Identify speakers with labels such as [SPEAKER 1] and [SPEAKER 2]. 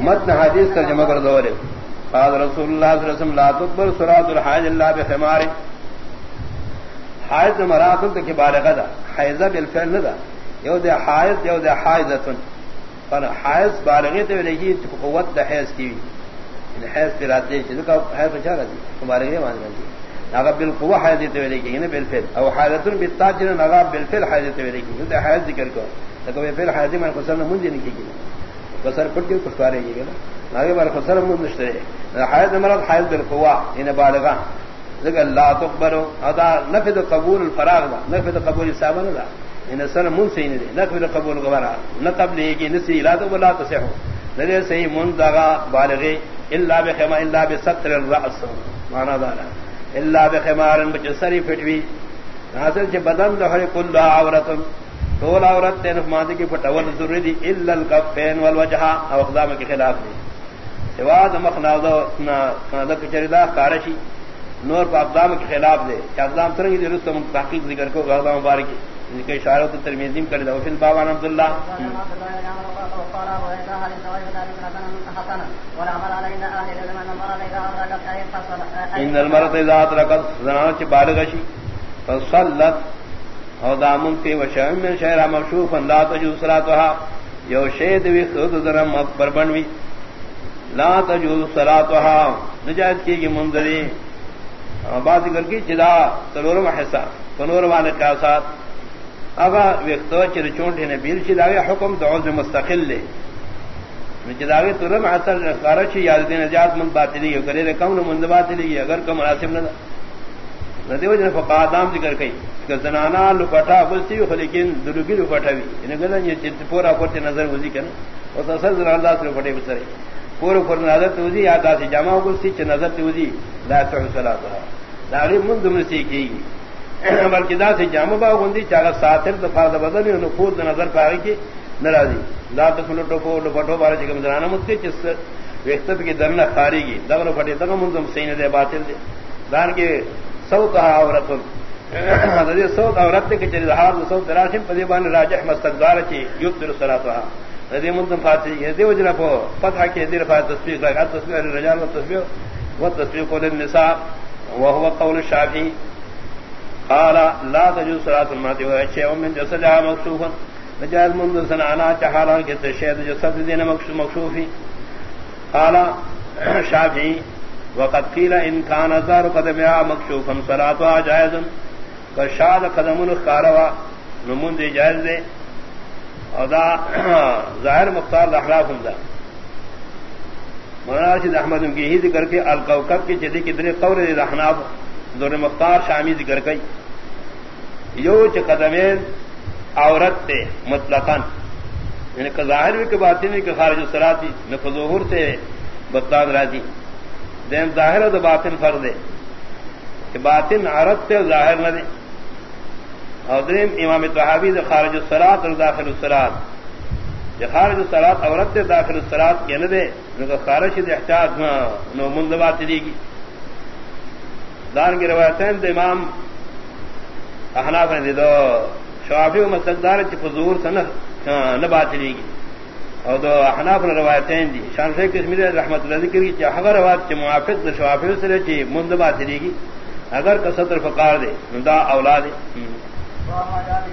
[SPEAKER 1] متن حدیث ترجمہ کر دو قال رسول اللہ صلی اللہ علیہ وسلم، لا تقبل صلاة الحاج اللہ بخمار حائض مراتب تک بالغ دا، حائضہ بالفعل ندا یو دے حائض، یو دے حائضتن۔ پر حائض بالغی تے لگی قوت دا حیض کی یعنی حیض پہ راتے چیز کا حیض اچھا رہتی بالغی مان رہتی جی۔ ناغا بالقوہ حائض تے لگی یعنی بالفعل. او حائضتن بالتاجر ناغا بالفعل حائض تے لگی یعنی حائض ذکر کو لیکن بالفعل حائض میں کو سر منجی نہیں کی بسر پٹ کے کچھ کارے گی نا. ناگے بار خسر من نشتے حائض مرض حائض بالقوا ان بالغا ذکر لا تقبل ادا نفذ قبول الفراغ دا. نفذ قبول السابن دا ان سر من سین دے نفذ قبول غبرا نہ قبل یہ کہ نسی لا تو بلا تصح نہ صحیح من دغا بالغ الا بخما الا بستر الراس معنا دا. الا بخمار بجسری فٹوی حاصل چ بدن دہر کل عورتن۔ طول عورت تین مادی کی پٹول ضروری دی الا الکفین والوجہ۔ او اقدام کے خلاف دی۔ سواد مخناض نہ چریدا کارشی۔ نور پا اقدام کے خلاف دے۔ کہ اقدام ترنگی دی رستم تحقیق ذکر کو، اقدام مبارکی۔ ان کے اشارت ترمیزیم کر دے وفی البابان عبداللہ۔ ان المرت ذات رکت زنانچ بالغشی فصلت او دامن فی وشام من شہرہ مکشوف لا تجوز صلاتها یو شید وی خود درم اکبر بنوی لا تجوز صلاتها نجائز کی گی منظری۔ بات کر کی جدا تلورم حصہ تنور والے قیاسات اگا ویختو چر چونٹے نے بیل چداوی حکم دعوز مستقل لے۔ جداوی تلورم حصہ کارچی یاد دین نجات من باطلی گی کرے کم نو من باطلی گی اگر کم مناسب نہ ندیو جن فقادام ذکر کئی، کہ زنانا لپٹا بلتی لیکن دلوگی لپٹا بھی انہیں یعنی گلن یہ چت پورا پورتے نظر وزی کرنا اور تصل زنانا سے لپٹے بسرے۔ پورا پور نظر توزی یا دا سی جمع بلتی چ نظر توزی لا تحو صلاة داغی من دمرسی کی گی۔ بلکہ دا سی جمع با گندی چاگا ساتر دفار دا بدل نفوذ دا نظر پاگی کی نرازی لا تکلو ٹوپو لپٹو بارا چکم زنانا مدتی چس ویختب کی درنا خاری گی۔ دغلو پٹے دغا منظم سینے دے باطل دے۔ دان کے سوت عورت سوت عورت کے چلی حال سوت راشم پدی بان راجح مستقدار چی یبدل صلاتها ندی منتم فاتی یہ دی وجنا کو فتح کے دیر فات تصدیق لگا تصدیق الرجال و تصدیق و تصدیق للنساء وهو قول الشافعي قال لا تجوز صلاه المرأة وهي شيء من جسدها مكشوفا نجاز منذ سنعنا چحالا کہ تشہد جسد دین مکشوفی قال شافعي، وقد قيل ان كان ظهر قدمها مكشوفا صلاتها جائزا كشاد قدم الخاروا نمون دي جائز دے ادا ظاہر مختار اخلاق الاحراف ہندا مناسب احمد کی ہی ذکر کے الکوکب کی جدی کی دری قور الاحناف دور مختار شامی ذکر کئی. یو چ قدمین عورت تے، مطلقاً. یعنی کہ ظاہر بھی کہ باطن بھی کہ خارج الصلاتی نہ فظہور سے بطلان راضی. دین ظاہر تو باطن فرد ہے کہ باطن عرت سے ظاہر نہ دے اور امام تحابی خارج السرات اور داخل السرات جو خارج السرات عورت داخل السرات کے نہ دے ان کا خارج احتیاط نو مند دی گی دان کی روایتیں امام احناف نے دو شوافی و مستقدار فضور سے نہ بات دی گی۔ اور دو احناف نے روایتیں دی۔ شان شیخ کشمیر رحمت اللہ ذکر کی اگر روایت کے موافق شوافی سے چی مند بات دی گی۔ اگر کسطر فقار دے دا اولاد